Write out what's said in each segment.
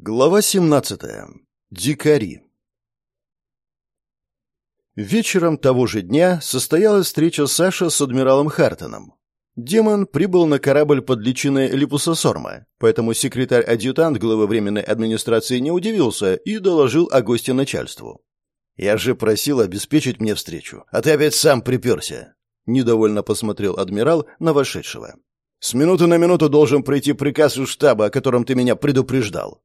Глава 17. Дикари. Вечером того же дня состоялась встреча Саша с адмиралом Хартоном. Демон прибыл на корабль под личиной Липуса Сорма, поэтому секретарь-адъютант главы Временной администрации не удивился и доложил о госте начальству. «Я же просил обеспечить мне встречу, а ты опять сам приперся», — недовольно посмотрел адмирал на вошедшего. «С минуты на минуту должен пройти приказ из штаба, о котором ты меня предупреждал.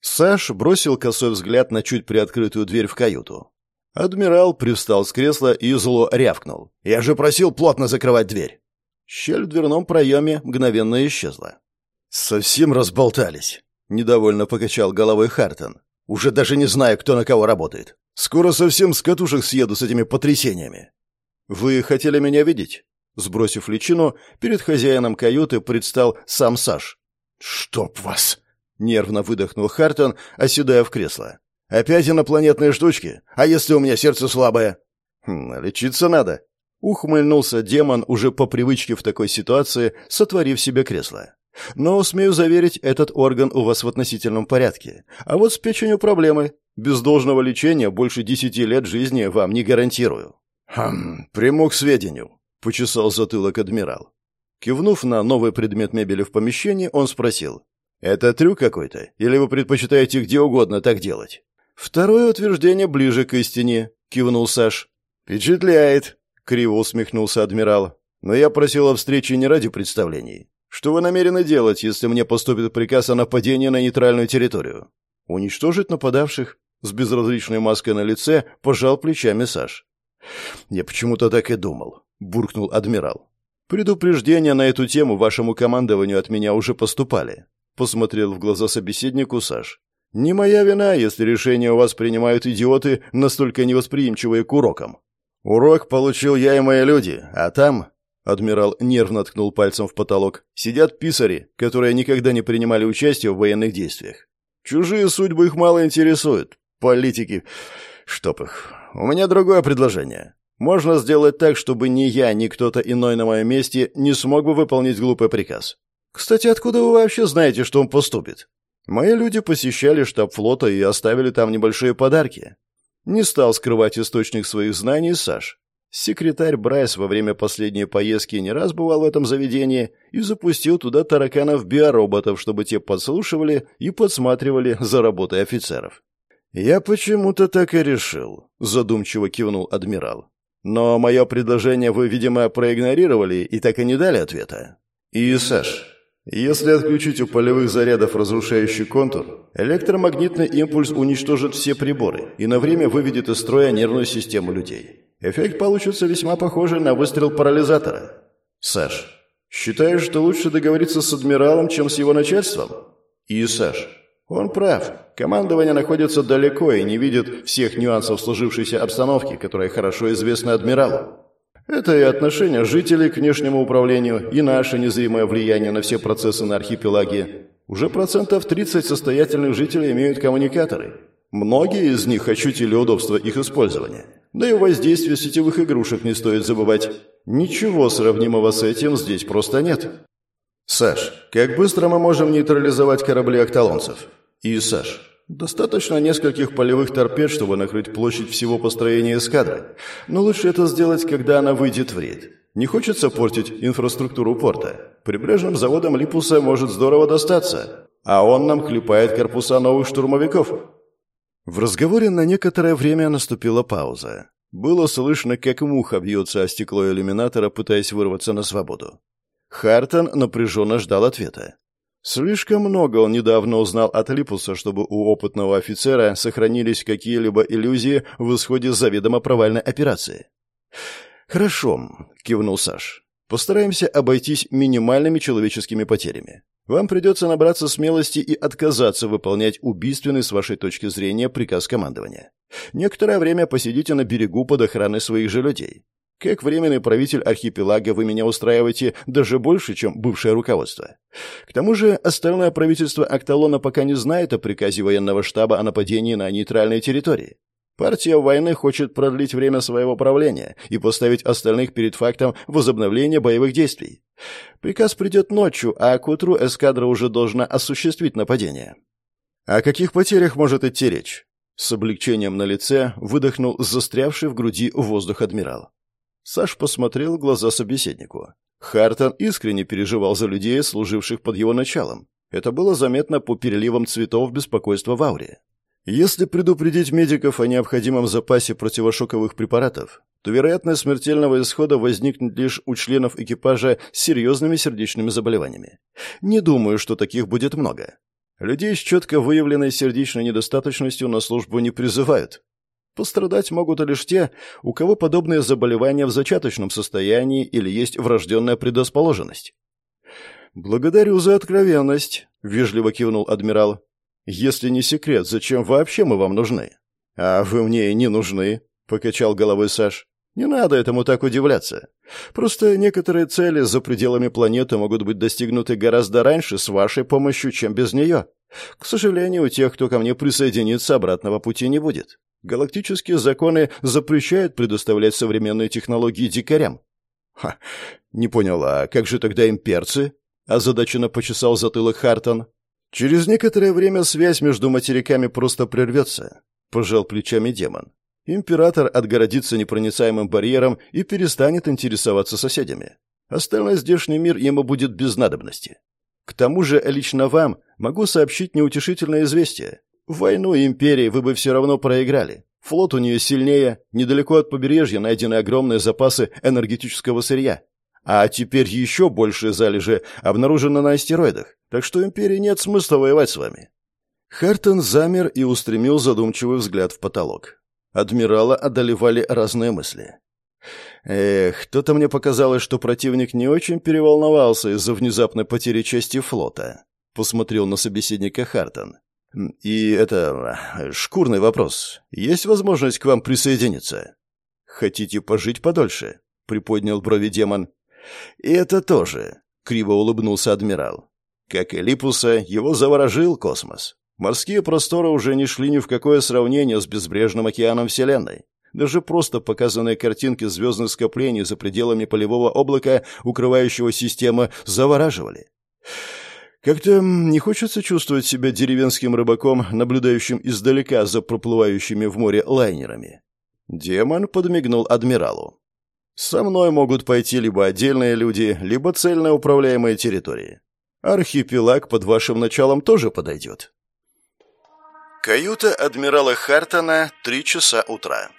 Саш бросил косой взгляд на чуть приоткрытую дверь в каюту. Адмирал привстал с кресла и зло рявкнул. «Я же просил плотно закрывать дверь!» Щель в дверном проеме мгновенно исчезла. «Совсем разболтались!» — недовольно покачал головой Хартон. «Уже даже не знаю, кто на кого работает. Скоро совсем с катушек съеду с этими потрясениями». «Вы хотели меня видеть?» Сбросив личину, перед хозяином каюты предстал сам Саш. «Чтоб вас!» Нервно выдохнул Хартон, оседая в кресло. «Опять инопланетные штучки? А если у меня сердце слабое?» хм, «Лечиться надо», — ухмыльнулся демон уже по привычке в такой ситуации, сотворив себе кресло. «Но, смею заверить, этот орган у вас в относительном порядке. А вот с печенью проблемы. Без должного лечения больше десяти лет жизни вам не гарантирую». «Хм, приму к сведению», — почесал затылок адмирал. Кивнув на новый предмет мебели в помещении, он спросил. Это трюк какой-то? Или вы предпочитаете где угодно так делать? Второе утверждение ближе к истине, кивнул Саш. Впечатляет, криво усмехнулся адмирал. Но я просил о встрече не ради представлений. Что вы намерены делать, если мне поступит приказ о нападении на нейтральную территорию? Уничтожить нападавших? С безразличной маской на лице пожал плечами Саш. Я почему-то так и думал, буркнул адмирал. Предупреждения на эту тему вашему командованию от меня уже поступали посмотрел в глаза собеседнику Саш. «Не моя вина, если решения у вас принимают идиоты, настолько невосприимчивые к урокам. Урок получил я и мои люди, а там...» Адмирал нервно ткнул пальцем в потолок. «Сидят писари, которые никогда не принимали участие в военных действиях. Чужие судьбы их мало интересуют. Политики... Чтоб их. У меня другое предложение. Можно сделать так, чтобы ни я, ни кто-то иной на моем месте не смог бы выполнить глупый приказ. Кстати, откуда вы вообще знаете, что он поступит? Мои люди посещали штаб флота и оставили там небольшие подарки. Не стал скрывать источник своих знаний Саш. Секретарь Брайс во время последней поездки не раз бывал в этом заведении и запустил туда тараканов-биороботов, чтобы те подслушивали и подсматривали за работой офицеров. «Я почему-то так и решил», — задумчиво кивнул адмирал. «Но мое предложение вы, видимо, проигнорировали и так и не дали ответа». «И, Саш, если отключить у полевых зарядов разрушающий контур, электромагнитный импульс уничтожит все приборы и на время выведет из строя нервную систему людей. Эффект получится весьма похожий на выстрел парализатора. Саш, считаешь, что лучше договориться с адмиралом, чем с его начальством? И Саш, он прав. Командование находится далеко и не видит всех нюансов сложившейся обстановки, которая хорошо известна адмиралу. Это и отношение жителей к внешнему управлению, и наше незримое влияние на все процессы на архипелаге. Уже процентов 30 состоятельных жителей имеют коммуникаторы. Многие из них ощутили удобство их использования. Да и воздействие сетевых игрушек не стоит забывать. Ничего сравнимого с этим здесь просто нет. Саш, как быстро мы можем нейтрализовать корабли окталонцев? И Саш, Достаточно нескольких полевых торпед, чтобы накрыть площадь всего построения эскадры. Но лучше это сделать, когда она выйдет в рейд. Не хочется портить инфраструктуру порта. Прибрежным заводам Липуса может здорово достаться, а он нам клепает корпуса новых штурмовиков. В разговоре на некоторое время наступила пауза. Было слышно, как муха бьется о стекло иллюминатора, пытаясь вырваться на свободу. Хартон напряженно ждал ответа. Слишком много он недавно узнал от Липуса, чтобы у опытного офицера сохранились какие-либо иллюзии в исходе заведомо провальной операции. «Хорошо», — кивнул Саш. «Постараемся обойтись минимальными человеческими потерями. Вам придется набраться смелости и отказаться выполнять убийственный с вашей точки зрения приказ командования. Некоторое время посидите на берегу под охраной своих же людей. Как временный правитель архипелага вы меня устраиваете даже больше, чем бывшее руководство. К тому же остальное правительство Акталона пока не знает о приказе военного штаба о нападении на нейтральные территории. Партия войны хочет продлить время своего правления и поставить остальных перед фактом возобновления боевых действий. Приказ придет ночью, а к утру эскадра уже должна осуществить нападение. О каких потерях может идти речь? С облегчением на лице выдохнул застрявший в груди воздух адмирал. Саш посмотрел в глаза собеседнику. Хартон искренне переживал за людей, служивших под его началом. Это было заметно по переливам цветов беспокойства в ауре. Если предупредить медиков о необходимом запасе противошоковых препаратов, то вероятность смертельного исхода возникнет лишь у членов экипажа с серьезными сердечными заболеваниями. Не думаю, что таких будет много. Людей с четко выявленной сердечной недостаточностью на службу не призывают. Пострадать могут лишь те, у кого подобные заболевания в зачаточном состоянии или есть врожденная предрасположенность. «Благодарю за откровенность», — вежливо кивнул адмирал. «Если не секрет, зачем вообще мы вам нужны?» «А вы мне и не нужны», — покачал головой Саш. «Не надо этому так удивляться. Просто некоторые цели за пределами планеты могут быть достигнуты гораздо раньше с вашей помощью, чем без нее. К сожалению, у тех, кто ко мне присоединится, обратного пути не будет. Галактические законы запрещают предоставлять современные технологии дикарям. Ха, не понял, а как же тогда имперцы? Озадаченно почесал затылок Хартон. Через некоторое время связь между материками просто прервется. Пожал плечами демон. Император отгородится непроницаемым барьером и перестанет интересоваться соседями. Остальной здешний мир ему будет без надобности. К тому же лично вам могу сообщить неутешительное известие. Войну империи вы бы все равно проиграли. Флот у нее сильнее, недалеко от побережья найдены огромные запасы энергетического сырья. А теперь еще большие залежи обнаружены на астероидах, так что империи нет смысла воевать с вами». Хартон замер и устремил задумчивый взгляд в потолок. Адмирала одолевали разные мысли. Эх, кто-то мне показалось, что противник не очень переволновался из-за внезапной потери части флота. Посмотрел на собеседника Хартон. И это... шкурный вопрос. Есть возможность к вам присоединиться? Хотите пожить подольше? Приподнял брови демон. И это тоже. Криво улыбнулся адмирал. Как и Липуса, его заворожил космос. Морские просторы уже не шли ни в какое сравнение с безбрежным океаном Вселенной. Даже просто показанные картинки звездных скоплений за пределами полевого облака, укрывающего системы, завораживали. Как-то не хочется чувствовать себя деревенским рыбаком, наблюдающим издалека за проплывающими в море лайнерами. Демон подмигнул адмиралу. «Со мной могут пойти либо отдельные люди, либо цельно управляемые территории. Архипелаг под вашим началом тоже подойдет». Каюта адмирала Хартона, три часа утра.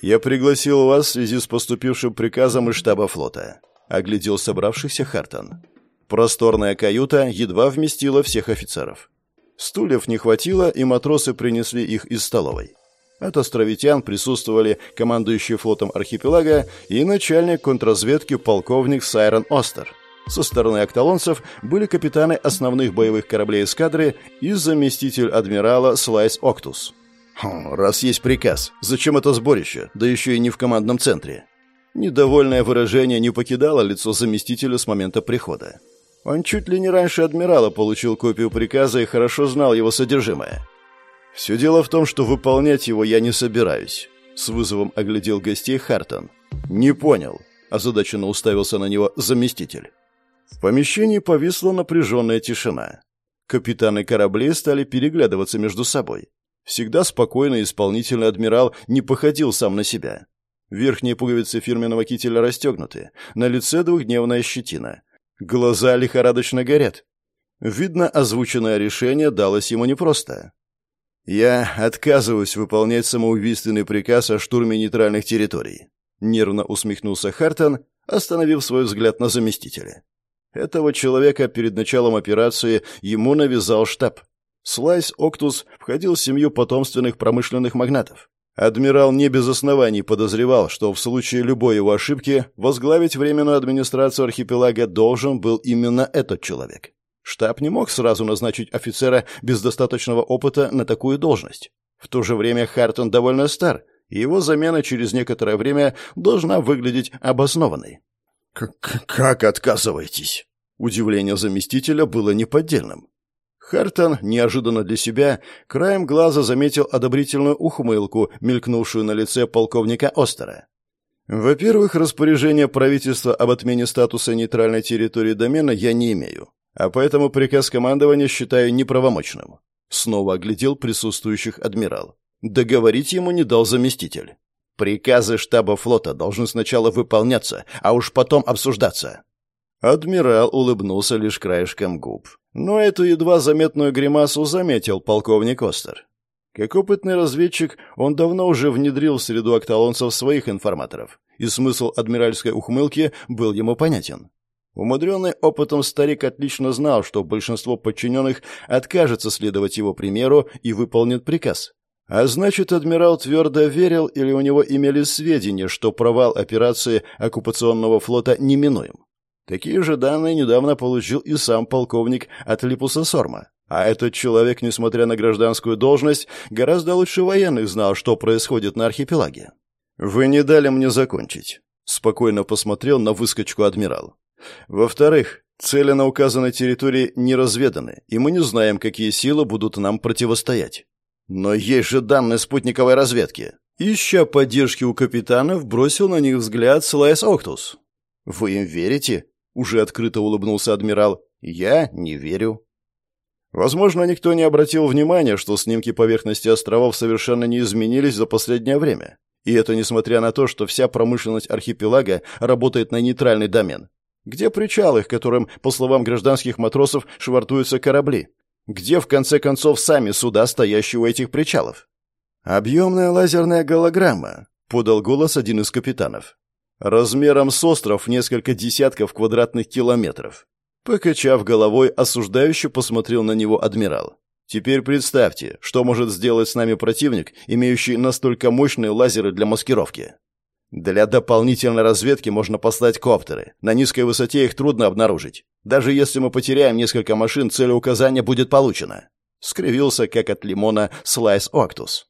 «Я пригласил вас в связи с поступившим приказом из штаба флота», — оглядел собравшихся Хартон. Просторная каюта едва вместила всех офицеров. Стульев не хватило, и матросы принесли их из столовой. От островитян присутствовали командующий флотом архипелага и начальник контрразведки полковник Сайрон Остер. Со стороны акталонцев были капитаны основных боевых кораблей эскадры и заместитель адмирала Слайс Октус. Хм, «Раз есть приказ, зачем это сборище, да еще и не в командном центре?» Недовольное выражение не покидало лицо заместителя с момента прихода. Он чуть ли не раньше адмирала получил копию приказа и хорошо знал его содержимое. «Все дело в том, что выполнять его я не собираюсь», — с вызовом оглядел гостей Хартон. «Не понял», — озадаченно уставился на него заместитель. В помещении повисла напряженная тишина. Капитаны кораблей стали переглядываться между собой. Всегда спокойный исполнительный адмирал не походил сам на себя. Верхние пуговицы фирменного кителя расстегнуты, на лице двухдневная щетина, Глаза лихорадочно горят. Видно, озвученное решение далось ему непросто. «Я отказываюсь выполнять самоубийственный приказ о штурме нейтральных территорий», нервно усмехнулся Хартон, остановив свой взгляд на заместителя. Этого человека перед началом операции ему навязал штаб. Слайс Октус входил в семью потомственных промышленных магнатов. Адмирал не без оснований подозревал, что в случае любой его ошибки возглавить временную администрацию архипелага должен был именно этот человек. Штаб не мог сразу назначить офицера без достаточного опыта на такую должность. В то же время Хартон довольно стар, и его замена через некоторое время должна выглядеть обоснованной. «Как отказываетесь?» Удивление заместителя было неподдельным. Хартон, неожиданно для себя, краем глаза заметил одобрительную ухмылку, мелькнувшую на лице полковника Остера. Во-первых, распоряжение правительства об отмене статуса нейтральной территории домена я не имею. А поэтому приказ командования считаю неправомочным. Снова оглядел присутствующих адмирал. Договорить ему не дал заместитель. Приказы штаба флота должны сначала выполняться, а уж потом обсуждаться. Адмирал улыбнулся лишь краешком губ. Но эту едва заметную гримасу заметил полковник Остер. Как опытный разведчик, он давно уже внедрил в среду акталонцев своих информаторов, и смысл адмиральской ухмылки был ему понятен. Умудренный опытом старик отлично знал, что большинство подчиненных откажется следовать его примеру и выполнит приказ. А значит, адмирал твердо верил или у него имелись сведения, что провал операции оккупационного флота неминуем. Такие же данные недавно получил и сам полковник от Липуса Сорма. А этот человек, несмотря на гражданскую должность, гораздо лучше военных знал, что происходит на архипелаге. «Вы не дали мне закончить», — спокойно посмотрел на выскочку адмирал. «Во-вторых, цели на указанной территории не разведаны, и мы не знаем, какие силы будут нам противостоять. Но есть же данные спутниковой разведки». Ища поддержки у капитанов, бросил на них взгляд Слайс Октус. «Вы им верите?» — уже открыто улыбнулся адмирал. «Я не верю». Возможно, никто не обратил внимания, что снимки поверхности островов совершенно не изменились за последнее время. И это несмотря на то, что вся промышленность архипелага работает на нейтральный домен. Где причалы, к которым, по словам гражданских матросов, швартуются корабли? Где, в конце концов, сами суда, стоящие у этих причалов? «Объемная лазерная голограмма», — подал голос один из капитанов. «Размером с остров несколько десятков квадратных километров. Покачав головой, осуждающе посмотрел на него адмирал. «Теперь представьте, что может сделать с нами противник, имеющий настолько мощные лазеры для маскировки. Для дополнительной разведки можно послать коптеры. На низкой высоте их трудно обнаружить. Даже если мы потеряем несколько машин, целеуказание будет получено». Скривился, как от лимона, Слайс Октус.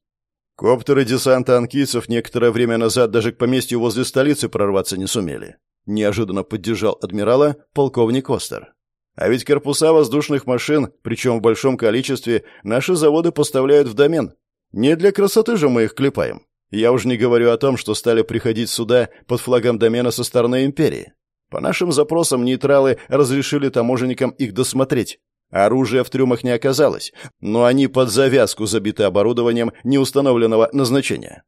Коптеры десанта анкийцев некоторое время назад даже к поместью возле столицы прорваться не сумели. Неожиданно поддержал адмирала полковник Остер. А ведь корпуса воздушных машин, причем в большом количестве, наши заводы поставляют в домен. Не для красоты же мы их клепаем. Я уж не говорю о том, что стали приходить сюда под флагом домена со стороны империи. По нашим запросам нейтралы разрешили таможенникам их досмотреть. Оружия в трюмах не оказалось, но они под завязку забиты оборудованием неустановленного назначения.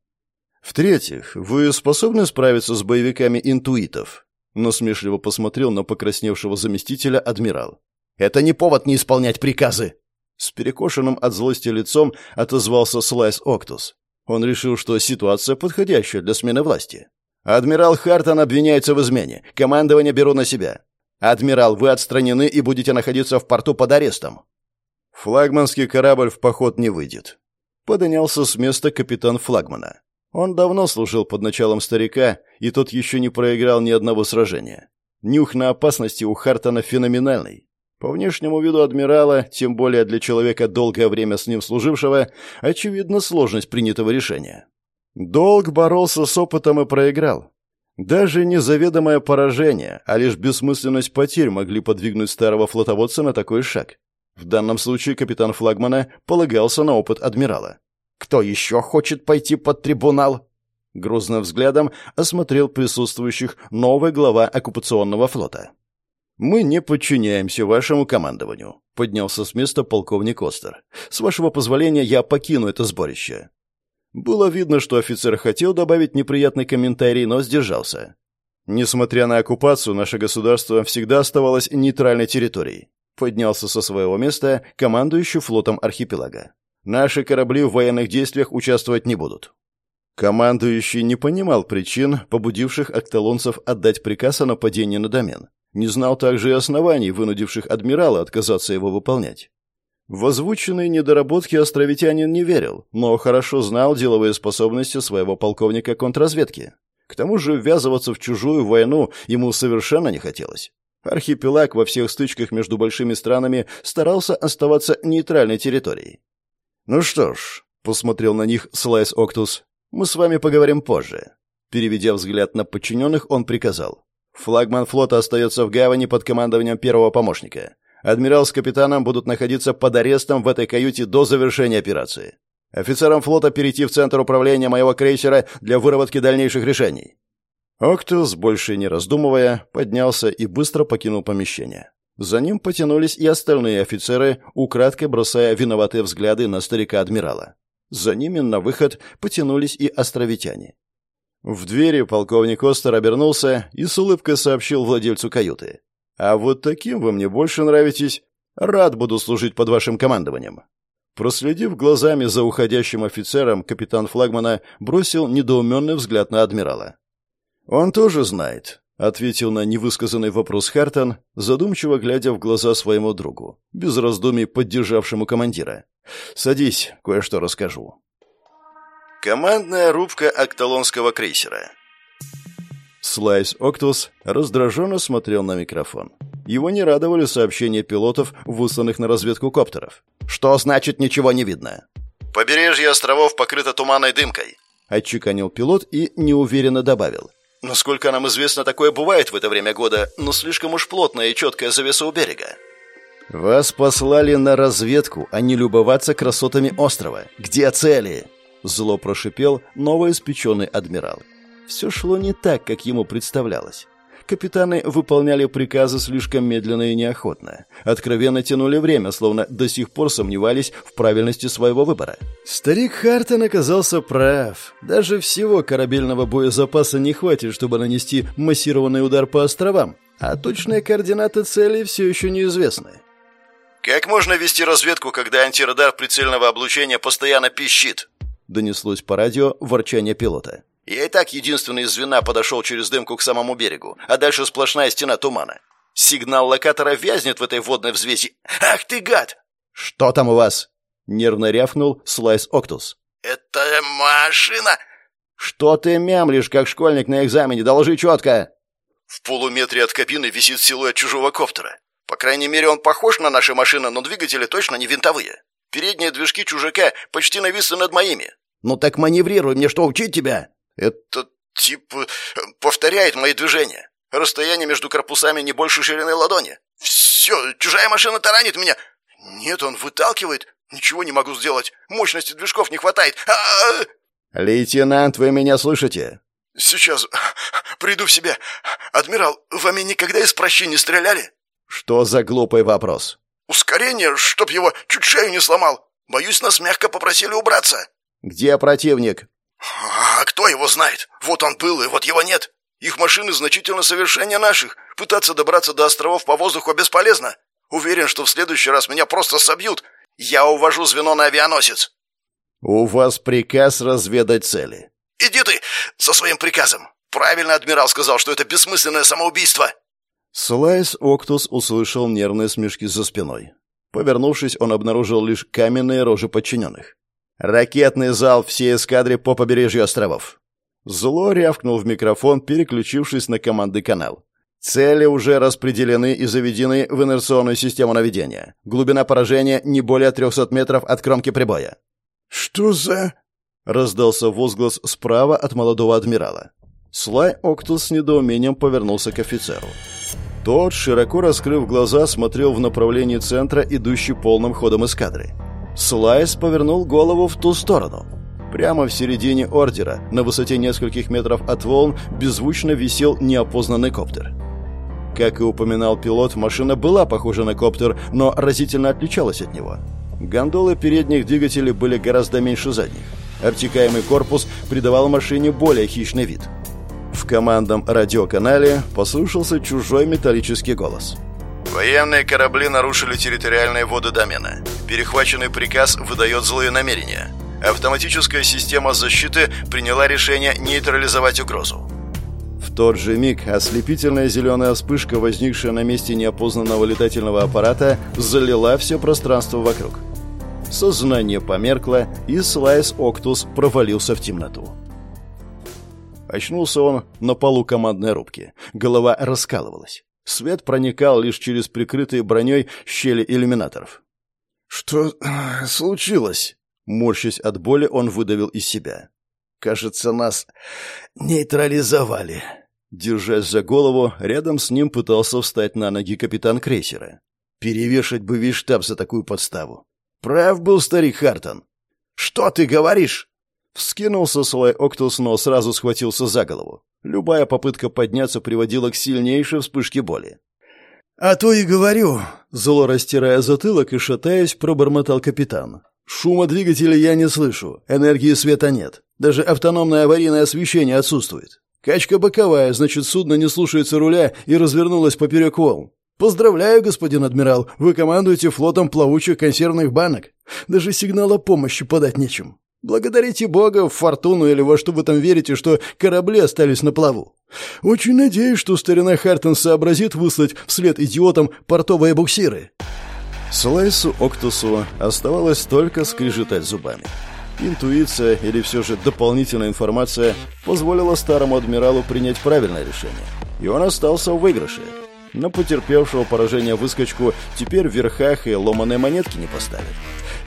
В-третьих, вы способны справиться с боевиками интуитов? Насмешливо посмотрел на покрасневшего заместителя адмирал. Это не повод не исполнять приказы. С перекошенным от злости лицом отозвался Слайс Октус. Он решил, что ситуация подходящая для смены власти. «Адмирал Хартон обвиняется в измене. Командование беру на себя. Адмирал, вы отстранены и будете находиться в порту под арестом». «Флагманский корабль в поход не выйдет», — подонялся с места капитан флагмана. Он давно служил под началом старика, и тот еще не проиграл ни одного сражения. Нюх на опасности у Хартона феноменальный. По внешнему виду адмирала, тем более для человека, долгое время с ним служившего, очевидна сложность принятого решения. Долг боролся с опытом и проиграл. Даже не заведомое поражение, а лишь бессмысленность потерь могли подвигнуть старого флотоводца на такой шаг. В данном случае капитан флагмана полагался на опыт адмирала. Кто еще хочет пойти под трибунал?» Грозным взглядом осмотрел присутствующих новый глава оккупационного флота. «Мы не подчиняемся вашему командованию», — поднялся с места полковник Остер. «С вашего позволения я покину это сборище». Было видно, что офицер хотел добавить неприятный комментарий, но сдержался. Несмотря на оккупацию, наше государство всегда оставалось нейтральной территорией. Поднялся со своего места командующий флотом архипелага. Наши корабли в военных действиях участвовать не будут». Командующий не понимал причин, побудивших акталонцев отдать приказ о нападении на домен. Не знал также и оснований, вынудивших адмирала отказаться его выполнять. В озвученные недоработки островитянин не верил, но хорошо знал деловые способности своего полковника контрразведки. К тому же ввязываться в чужую войну ему совершенно не хотелось. Архипелаг во всех стычках между большими странами старался оставаться нейтральной территорией. «Ну что ж», — посмотрел на них Слайс Октус, — «мы с вами поговорим позже». Переведя взгляд на подчиненных, он приказал. «Флагман флота остается в гавани под командованием первого помощника. Адмирал с капитаном будут находиться под арестом в этой каюте до завершения операции. Офицерам флота перейти в центр управления моего крейсера для выработки дальнейших решений». Октус, больше не раздумывая, поднялся и быстро покинул помещение. За ним потянулись и остальные офицеры, украдкой бросая виноватые взгляды на старика-адмирала. За ними на выход потянулись и островитяне. В двери полковник Остер обернулся и с улыбкой сообщил владельцу каюты. «А вот таким вы мне больше нравитесь. Рад буду служить под вашим командованием». Проследив глазами за уходящим офицером, капитан флагмана бросил недоуменный взгляд на адмирала. «Он тоже знает», — ответил на невысказанный вопрос Хартон, задумчиво глядя в глаза своему другу, без раздумий поддержавшему командира. «Садись, кое-что расскажу». Командная рубка акталонского крейсера. Слайс Октус раздраженно смотрел на микрофон. Его не радовали сообщения пилотов, высланных на разведку коптеров. «Что значит ничего не видно?» «Побережье островов покрыто туманной дымкой», — отчеканил пилот и неуверенно добавил. «Насколько нам известно, такое бывает в это время года, но слишком уж плотная и четкая завеса у берега». «Вас послали на разведку, а не любоваться красотами острова. Где цели?» Зло прошипел новоиспеченный адмирал. Все шло не так, как ему представлялось. Капитаны выполняли приказы слишком медленно и неохотно. Откровенно тянули время, словно до сих пор сомневались в правильности своего выбора. Старик Хартон оказался прав. Даже всего корабельного боезапаса не хватит, чтобы нанести массированный удар по островам, а точные координаты цели все еще неизвестны. «Как можно вести разведку, когда антирадар прицельного облучения постоянно пищит?» донеслось по радио ворчание пилота. «Я и так единственный из звена подошел через дымку к самому берегу, а дальше сплошная стена тумана. Сигнал локатора вязнет в этой водной взвеси. Ах ты гад!» «Что там у вас?» — нервно рявкнул Слайс Октус. «Это машина!» «Что ты мямлишь, как школьник на экзамене? Доложи четко!» В полуметре от кабины висит силуэт чужого коптера. По крайней мере, он похож на наши машины, но двигатели точно не винтовые. Передние движки чужака почти нависли над моими. «Ну так маневрируй, мне что, учить тебя?» «Этот тип э, повторяет мои движения. Расстояние между корпусами не больше ширины ладони. Все, чужая машина таранит меня. Нет, он выталкивает. Ничего не могу сделать. Мощности движков не хватает. А -а -а! «Лейтенант, вы меня слышите?» «Сейчас. Приду в себя. Адмирал, вами никогда из прощи не стреляли?» «Что за глупый вопрос?» «Ускорение, чтоб его чуть шею не сломал. Боюсь, нас мягко попросили убраться». «Где противник?» «А кто его знает? Вот он был, и вот его нет. Их машины значительно совершеннее наших. Пытаться добраться до островов по воздуху бесполезно. Уверен, что в следующий раз меня просто собьют. Я увожу звено на авианосец». «У вас приказ разведать цели». «Иди ты со своим приказом. Правильно адмирал сказал, что это бессмысленное самоубийство». Слайс Октус услышал нервные смешки за спиной. Повернувшись, он обнаружил лишь каменные рожи подчиненных. Ракетный зал всей эскадре по побережью островов. Зло рявкнул в микрофон, переключившись на командный канал. Цели уже распределены и заведены в инерционную систему наведения. Глубина поражения не более 300 метров от кромки прибоя. «Что за...» — раздался возглас справа от молодого адмирала. Слай Октус с недоумением повернулся к офицеру. Тот, широко раскрыв глаза, смотрел в направлении центра, идущий полным ходом эскадры. Слайс повернул голову в ту сторону. Прямо в середине ордера, на высоте нескольких метров от волн, беззвучно висел неопознанный коптер. Как и упоминал пилот, машина была похожа на коптер, но разительно отличалась от него. Гондолы передних двигателей были гораздо меньше задних. Обтекаемый корпус придавал машине более хищный вид. В командном радиоканале послышался чужой металлический голос – Военные корабли нарушили территориальные воды домена. Перехваченный приказ выдает злые намерения. Автоматическая система защиты приняла решение нейтрализовать угрозу. В тот же миг ослепительная зеленая вспышка, возникшая на месте неопознанного летательного аппарата, залила все пространство вокруг. Сознание померкло, и Слайс Октус провалился в темноту. Очнулся он на полу командной рубки. Голова раскалывалась. Свет проникал лишь через прикрытые броней щели иллюминаторов. «Что э, случилось?» Морщась от боли, он выдавил из себя. «Кажется, нас нейтрализовали». Держась за голову, рядом с ним пытался встать на ноги капитан крейсера. Перевешать бы весь штаб за такую подставу. Прав был старик Хартон. «Что ты говоришь?» Вскинулся свой Октус, но сразу схватился за голову. Любая попытка подняться приводила к сильнейшей вспышке боли. «А то и говорю», — зло растирая затылок и шатаясь, пробормотал капитан. «Шума двигателя я не слышу, энергии света нет, даже автономное аварийное освещение отсутствует. Качка боковая, значит, судно не слушается руля и развернулось поперек волн. Поздравляю, господин адмирал, вы командуете флотом плавучих консервных банок. Даже сигнала помощи подать нечем. Благодарите Бога, в фортуну или во что вы там верите, что корабли остались на плаву. Очень надеюсь, что старина Хартон сообразит выслать вслед идиотам портовые буксиры. Слайсу Октусу оставалось только скрежетать зубами. Интуиция или все же дополнительная информация позволила старому адмиралу принять правильное решение. И он остался в выигрыше. На потерпевшего поражение выскочку теперь в верхах и ломаной монетки не поставят.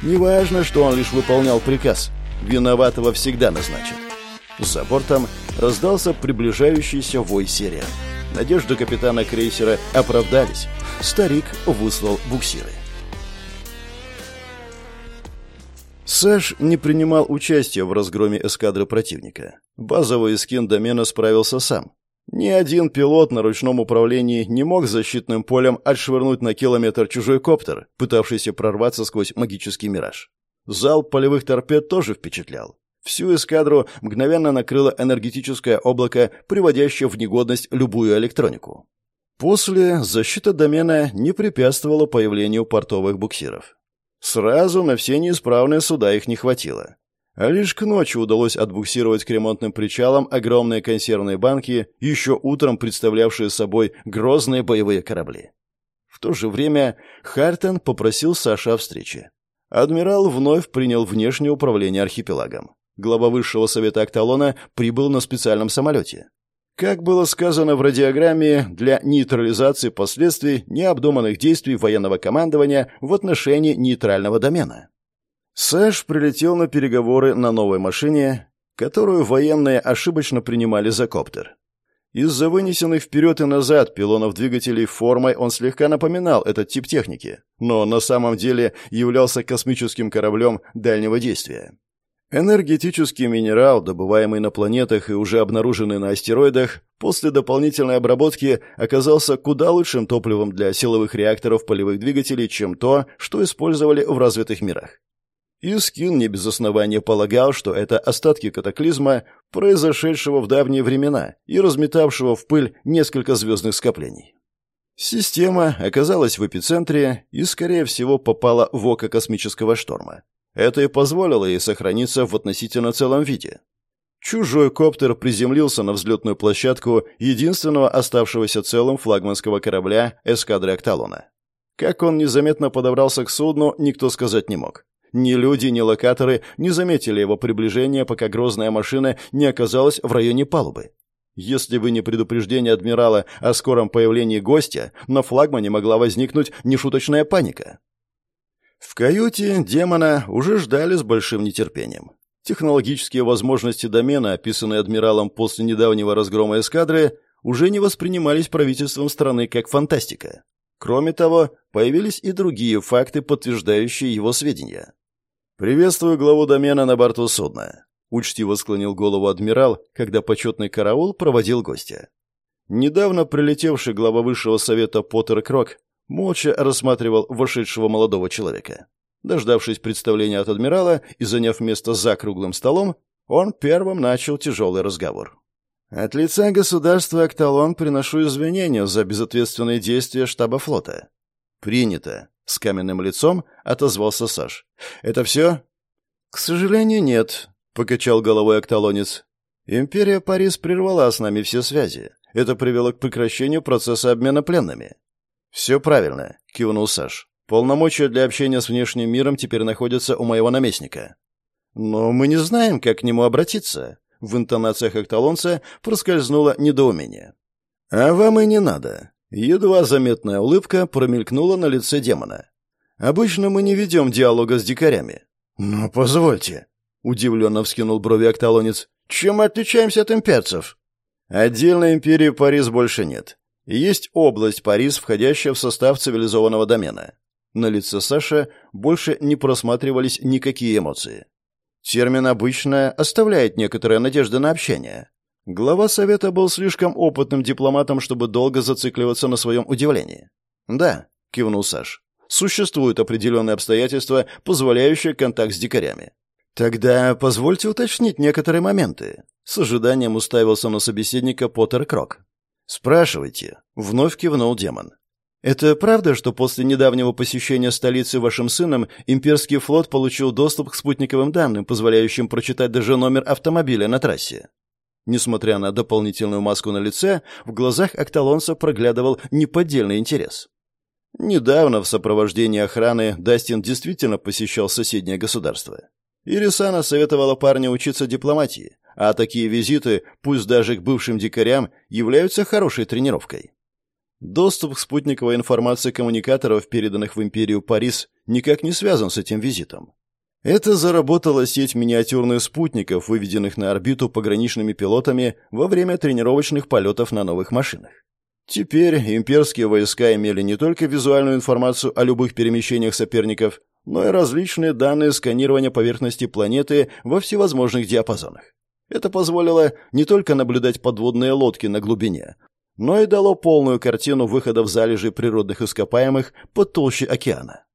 Неважно, что он лишь выполнял приказ. Виноватого всегда назначат. За бортом раздался приближающийся вой сирен. Надежды капитана крейсера оправдались. Старик выслал буксиры. Сэш не принимал участия в разгроме эскадры противника. Базовый скин домена справился сам. Ни один пилот на ручном управлении не мог защитным полем отшвырнуть на километр чужой коптер, пытавшийся прорваться сквозь магический мираж. Зал полевых торпед тоже впечатлял. Всю эскадру мгновенно накрыло энергетическое облако, приводящее в негодность любую электронику. После защита домена не препятствовала появлению портовых буксиров. Сразу на все неисправные суда их не хватило. А лишь к ночи удалось отбуксировать к ремонтным причалам огромные консервные банки, еще утром представлявшие собой грозные боевые корабли. В то же время Хартон попросил Саша о встрече. Адмирал вновь принял внешнее управление архипелагом. Глава высшего совета Акталона прибыл на специальном самолете. Как было сказано в радиограмме, для нейтрализации последствий необдуманных действий военного командования в отношении нейтрального домена. Сэш прилетел на переговоры на новой машине, которую военные ошибочно принимали за коптер. Из-за вынесенных вперед и назад пилонов двигателей формой он слегка напоминал этот тип техники, но на самом деле являлся космическим кораблем дальнего действия. Энергетический минерал, добываемый на планетах и уже обнаруженный на астероидах, после дополнительной обработки оказался куда лучшим топливом для силовых реакторов полевых двигателей, чем то, что использовали в развитых мирах. Искин не без основания полагал, что это остатки катаклизма, произошедшего в давние времена и разметавшего в пыль несколько звездных скоплений. Система оказалась в эпицентре и, скорее всего, попала в око космического шторма. Это и позволило ей сохраниться в относительно целом виде. Чужой коптер приземлился на взлетную площадку единственного оставшегося целым флагманского корабля эскадры Акталона. Как он незаметно подобрался к судну, никто сказать не мог. Ни люди, ни локаторы не заметили его приближения, пока грозная машина не оказалась в районе палубы. Если бы не предупреждение адмирала о скором появлении гостя, на флагмане могла возникнуть нешуточная паника. В каюте демона уже ждали с большим нетерпением. Технологические возможности домена, описанные адмиралом после недавнего разгрома эскадры, уже не воспринимались правительством страны как фантастика. Кроме того, появились и другие факты, подтверждающие его сведения. «Приветствую главу домена на борту судна», — учтиво склонил голову адмирал, когда почетный караул проводил гостя. Недавно прилетевший глава высшего совета Поттер Крок молча рассматривал вошедшего молодого человека. Дождавшись представления от адмирала и заняв место за круглым столом, он первым начал тяжелый разговор. «От лица государства Акталон приношу извинения за безответственные действия штаба флота». «Принято», — с каменным лицом отозвался Саш. «Это все?» «К сожалению, нет», — покачал головой Акталонец. «Империя Парис прервала с нами все связи. Это привело к прекращению процесса обмена пленными. «Все правильно», — кивнул Саш. «Полномочия для общения с внешним миром теперь находятся у моего наместника». «Но мы не знаем, как к нему обратиться». В интонациях Акталонца проскользнуло недоумение. «А вам и не надо». Едва заметная улыбка промелькнула на лице демона. «Обычно мы не ведем диалога с дикарями». «Но позвольте», — удивленно вскинул брови Акталонец. «Чем мы отличаемся от имперцев?» «Отдельной империи Парис больше нет. Есть область Парис, входящая в состав цивилизованного домена. На лице Саши больше не просматривались никакие эмоции. Термин «обычное» оставляет некоторые надежды на общение. Глава совета был слишком опытным дипломатом, чтобы долго зацикливаться на своем удивлении. «Да», — кивнул Саш. «Существуют определенные обстоятельства, позволяющие контакт с дикарями». «Тогда позвольте уточнить некоторые моменты». С ожиданием уставился на собеседника Поттер Крок. «Спрашивайте», — вновь кивнул демон. «Это правда, что после недавнего посещения столицы вашим сыном имперский флот получил доступ к спутниковым данным, позволяющим прочитать даже номер автомобиля на трассе?» Несмотря на дополнительную маску на лице, в глазах Акталонса проглядывал неподдельный интерес. Недавно в сопровождении охраны Дастин действительно посещал соседнее государство. Ирисана советовала парню учиться дипломатии, а такие визиты, пусть даже к бывшим дикарям, являются хорошей тренировкой. Доступ к спутниковой информации коммуникаторов, переданных в империю Парис, никак не связан с этим визитом. Это заработала сеть миниатюрных спутников, выведенных на орбиту пограничными пилотами во время тренировочных полетов на новых машинах. Теперь имперские войска имели не только визуальную информацию о любых перемещениях соперников, но и различные данные сканирования поверхности планеты во всевозможных диапазонах. Это позволило не только наблюдать подводные лодки на глубине, но и дало полную картину выхода в залежи природных ископаемых под толще океана.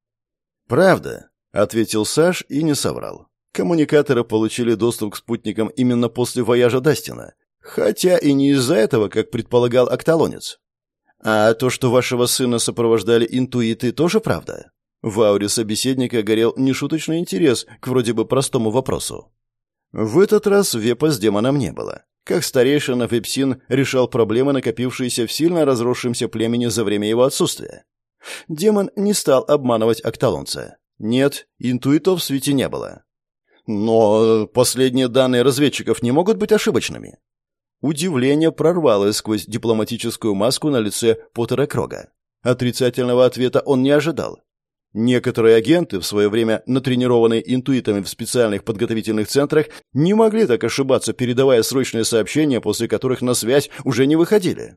«Правда», — ответил Саш и не соврал. Коммуникаторы получили доступ к спутникам именно после вояжа Дастина, хотя и не из-за этого, как предполагал Акталонец. А то, что вашего сына сопровождали интуиты, тоже правда? В ауре собеседника горел нешуточный интерес к вроде бы простому вопросу. В этот раз вепа с демоном не было как старейшина Вепсин решал проблемы, накопившиеся в сильно разросшемся племени за время его отсутствия. Демон не стал обманывать Акталонца. Нет, интуитов в свете не было. Но последние данные разведчиков не могут быть ошибочными. Удивление прорвалось сквозь дипломатическую маску на лице Поттера Крога. Отрицательного ответа он не ожидал. Некоторые агенты, в свое время натренированные интуитами в специальных подготовительных центрах, не могли так ошибаться, передавая срочные сообщения, после которых на связь уже не выходили.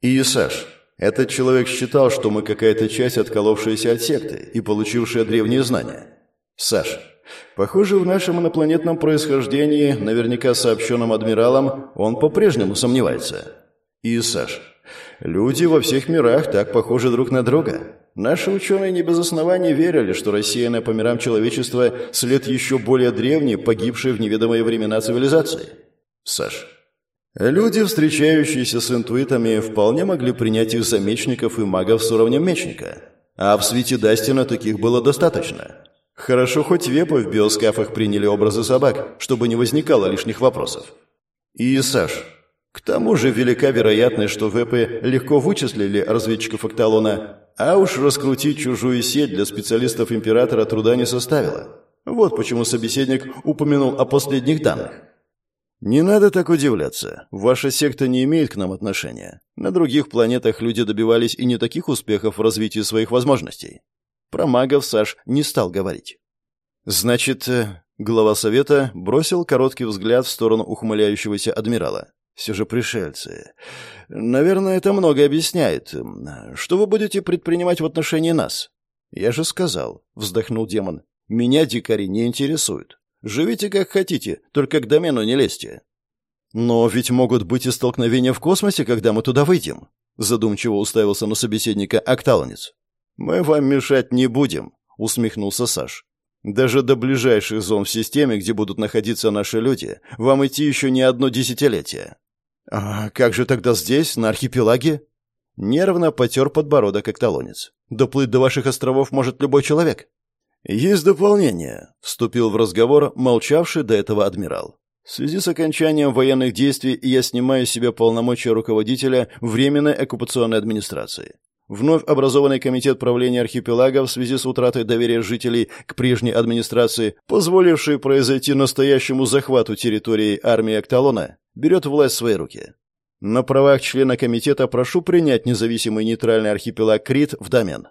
И, Саш, этот человек считал, что мы какая-то часть, отколовшаяся от секты и получившая древние знания. Саш, похоже, в нашем инопланетном происхождении, наверняка сообщенным адмиралом, он по-прежнему сомневается. И, Саш, люди во всех мирах так похожи друг на друга. Наши ученые не без оснований верили, что рассеянное по мирам человечество – след еще более древней, погибшей в неведомые времена цивилизации. Саш. Люди, встречающиеся с интуитами, вполне могли принять их за мечников и магов с уровнем мечника. А в свете Дастина таких было достаточно. Хорошо, хоть вепы в биоскафах приняли образы собак, чтобы не возникало лишних вопросов. И, Саш, к тому же велика вероятность, что вепы легко вычислили разведчиков Окталона, а уж раскрутить чужую сеть для специалистов императора труда не составило. Вот почему собеседник упомянул о последних данных. Не надо так удивляться. Ваша секта не имеет к нам отношения. На других планетах люди добивались и не таких успехов в развитии своих возможностей. Про магов Саш не стал говорить. Значит, э, глава совета бросил короткий взгляд в сторону ухмыляющегося адмирала. Все же пришельцы. Наверное, это многое объясняет. Что вы будете предпринимать в отношении нас? Я же сказал, вздохнул демон. Меня дикари не интересуют. Живите как хотите, только к домену не лезьте. Но ведь могут быть и столкновения в космосе, когда мы туда выйдем. Задумчиво уставился на собеседника Акталонец. Мы вам мешать не будем, усмехнулся Саш. Даже до ближайших зон в системе, где будут находиться наши люди, вам идти еще не одно десятилетие. «А как же тогда здесь, на архипелаге?» Нервно потер подбородок окталонец. «Доплыть до ваших островов может любой человек». «Есть дополнение», — вступил в разговор молчавший до этого адмирал. «В связи с окончанием военных действий я снимаю с себя полномочия руководителя Временной оккупационной администрации. Вновь образованный комитет правления архипелага в связи с утратой доверия жителей к прежней администрации, позволивший произойти настоящему захвату территории армии Акталона, берет власть в свои руки. На правах члена комитета прошу принять независимый нейтральный архипелаг Крит в домен.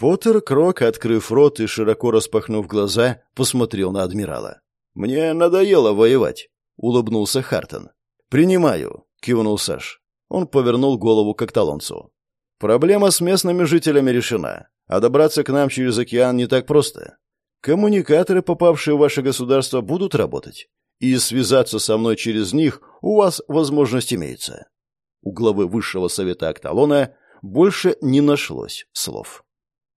Поттер Крок, открыв рот и широко распахнув глаза, посмотрел на адмирала. «Мне надоело воевать», — улыбнулся Хартон. «Принимаю», — кивнул Саш. Он повернул голову к Акталонцу. «Проблема с местными жителями решена, а добраться к нам через океан не так просто. Коммуникаторы, попавшие в ваше государство, будут работать и связаться со мной через них у вас возможность имеется. У главы высшего совета Акталона больше не нашлось слов.